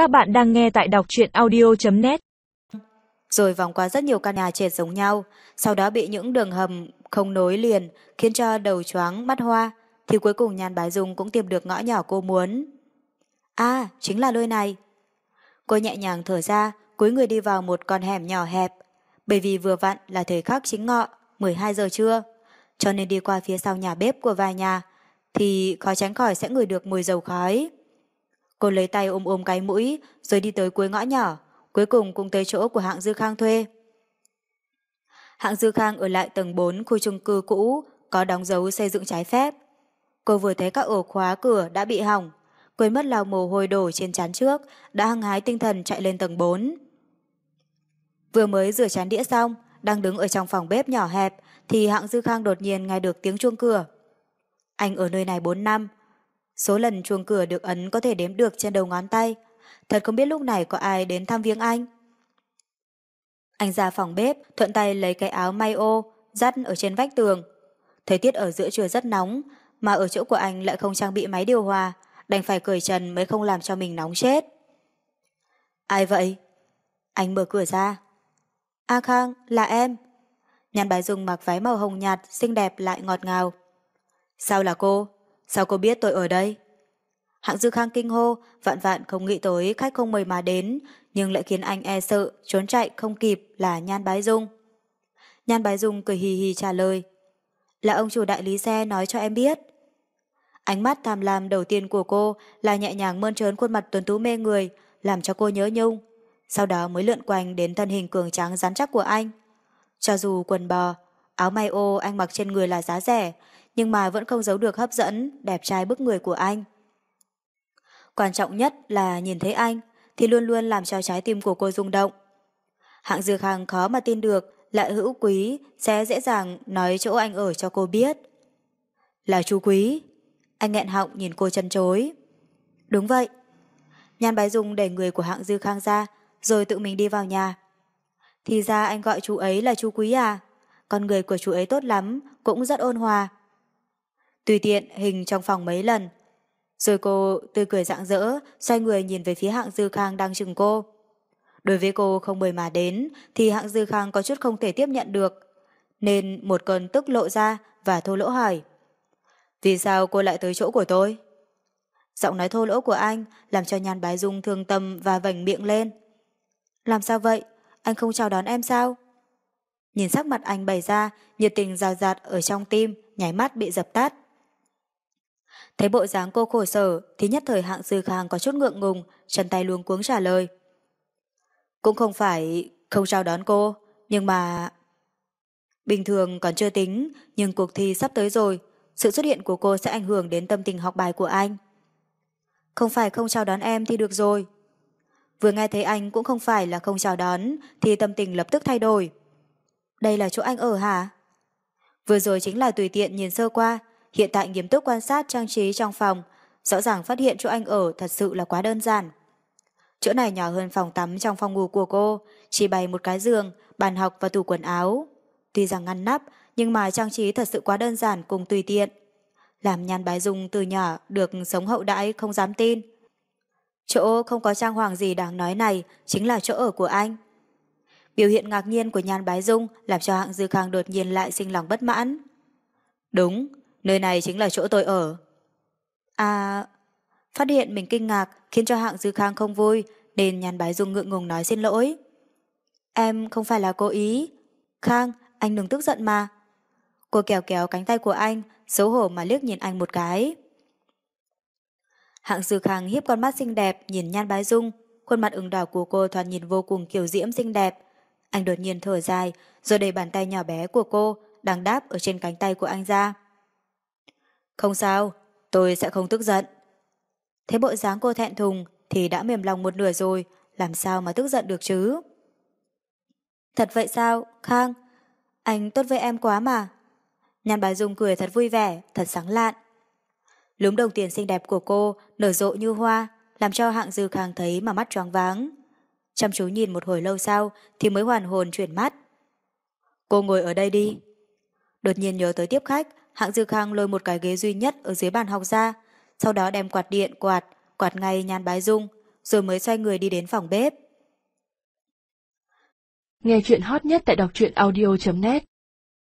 Các bạn đang nghe tại đọc truyện audio.net Rồi vòng qua rất nhiều căn nhà trệt giống nhau, sau đó bị những đường hầm không nối liền khiến cho đầu choáng mắt hoa, thì cuối cùng Nhan Bái Dung cũng tìm được ngõ nhỏ cô muốn. À, chính là nơi này. Cô nhẹ nhàng thở ra, cúi người đi vào một con hẻm nhỏ hẹp, bởi vì vừa vặn là thời khắc chính ngọ, 12 giờ trưa, cho nên đi qua phía sau nhà bếp của vài nhà, thì khó tránh khỏi sẽ ngửi được mùi dầu khói. Cô lấy tay ôm ôm cái mũi, rồi đi tới cuối ngõ nhỏ, cuối cùng cũng tới chỗ của hạng Dư Khang thuê. Hạng Dư Khang ở lại tầng 4 khu chung cư cũ, có đóng dấu xây dựng trái phép. Cô vừa thấy các ổ khóa cửa đã bị hỏng, quên mất lau mồ hôi đổ trên chán trước, đã hăng hái tinh thần chạy lên tầng 4. Vừa mới rửa chán đĩa xong, đang đứng ở trong phòng bếp nhỏ hẹp, thì hạng Dư Khang đột nhiên nghe được tiếng chuông cửa. Anh ở nơi này 4 năm, số lần chuông cửa được ấn có thể đếm được trên đầu ngón tay, thật không biết lúc này có ai đến thăm viếng anh. Anh ra phòng bếp, thuận tay lấy cái áo may ô, dắt ở trên vách tường. Thời tiết ở giữa trưa rất nóng, mà ở chỗ của anh lại không trang bị máy điều hòa, đành phải cởi trần mới không làm cho mình nóng chết. Ai vậy? Anh mở cửa ra. A Khang, là em. Nhàn Bái Dung mặc váy màu hồng nhạt, xinh đẹp lại ngọt ngào. Sao là cô? Sao cô biết tôi ở đây? Hạng Dư Khang kinh hô, vạn vạn không nghĩ tới khách không mời mà đến, nhưng lại khiến anh e sợ, trốn chạy không kịp là Nhan Bái Dung. Nhan Bái Dung cười hì hì trả lời. Là ông chủ đại lý xe nói cho em biết. Ánh mắt tham lam đầu tiên của cô là nhẹ nhàng mơn trớn khuôn mặt tuấn tú mê người, làm cho cô nhớ nhung. Sau đó mới lượn quanh đến thân hình cường tráng rắn chắc của anh. Cho dù quần bò, áo may ô anh mặc trên người là giá rẻ, nhưng mà vẫn không giấu được hấp dẫn, đẹp trai bức người của anh. Quan trọng nhất là nhìn thấy anh, thì luôn luôn làm cho trái tim của cô rung động. Hạng Dược Hàng khó mà tin được, lại hữu quý, sẽ dễ dàng nói chỗ anh ở cho cô biết. Là chú quý. Anh nghẹn họng nhìn cô chân chối. Đúng vậy. Nhan Bái Dung đẩy người của hạng Dư Khang ra, rồi tự mình đi vào nhà. Thì ra anh gọi chú ấy là chú quý à? Con người của chú ấy tốt lắm, cũng rất ôn hòa. Tùy tiện hình trong phòng mấy lần. Rồi cô tươi cười rạng rỡ, xoay người nhìn về phía hạng Dư Khang đang chừng cô. Đối với cô không mời mà đến, thì hạng Dư Khang có chút không thể tiếp nhận được. Nên một cơn tức lộ ra và thô lỗ hỏi. Vì sao cô lại tới chỗ của tôi? Giọng nói thô lỗ của anh làm cho nhan bái dung thương tâm và vành miệng lên. Làm sao vậy? Anh không chào đón em sao? Nhìn sắc mặt anh bày ra, nhiệt tình rào rạt ở trong tim, nháy mắt bị dập tắt. Thấy bộ dáng cô khổ sở thì nhất thời hạng dư khang có chút ngượng ngùng, chân tay luống cuống trả lời. Cũng không phải không chào đón cô, nhưng mà... Bình thường còn chưa tính, nhưng cuộc thi sắp tới rồi, sự xuất hiện của cô sẽ ảnh hưởng đến tâm tình học bài của anh. Không phải không chào đón em thì được rồi. Vừa nghe thấy anh cũng không phải là không chào đón thì tâm tình lập tức thay đổi. Đây là chỗ anh ở hả? Vừa rồi chính là tùy tiện nhìn sơ qua, hiện tại nghiêm túc quan sát trang trí trong phòng, rõ ràng phát hiện chỗ anh ở thật sự là quá đơn giản. Chỗ này nhỏ hơn phòng tắm trong phòng ngủ của cô, chỉ bày một cái giường, bàn học và tủ quần áo. Tuy rằng ngăn nắp, nhưng mà trang trí thật sự quá đơn giản cùng tùy tiện. Làm nhan bái dung từ nhỏ được sống hậu đãi không dám tin. Chỗ không có trang hoàng gì đáng nói này chính là chỗ ở của anh. Biểu hiện ngạc nhiên của nhan bái dung làm cho hạng dư khang đột nhiên lại sinh lòng bất mãn. Đúng, nơi này chính là chỗ tôi ở. À, phát hiện mình kinh ngạc khiến cho hạng dư khang không vui nên nhàn bái dung ngượng ngùng nói xin lỗi. Em không phải là cố ý. Khang, anh đừng tức giận mà. Cô kéo kéo cánh tay của anh, xấu hổ mà liếc nhìn anh một cái. Hạng Dư Khang hiếp con mắt xinh đẹp nhìn Nhan Bái Dung, khuôn mặt ửng đỏ của cô thoạt nhìn vô cùng kiểu diễm xinh đẹp. Anh đột nhiên thở dài, rồi đẩy bàn tay nhỏ bé của cô đang đáp ở trên cánh tay của anh ra. Không sao, tôi sẽ không tức giận. Thế bộ dáng cô thẹn thùng thì đã mềm lòng một nửa rồi, làm sao mà tức giận được chứ? Thật vậy sao, Khang? Anh tốt với em quá mà. Nhan bà Dung cười thật vui vẻ, thật sáng lạn. Lúm đồng tiền xinh đẹp của cô nở rộ như hoa, làm cho hạng dư khang thấy mà mắt choáng váng. Chăm chú nhìn một hồi lâu sau thì mới hoàn hồn chuyển mắt. Cô ngồi ở đây đi. Đột nhiên nhớ tới tiếp khách, Hạng Dư Khang lôi một cái ghế duy nhất ở dưới bàn học ra, sau đó đem quạt điện quạt, quạt ngay nhan bái dung, rồi mới xoay người đi đến phòng bếp. Nghe chuyện hot nhất tại đọc truyện audio.net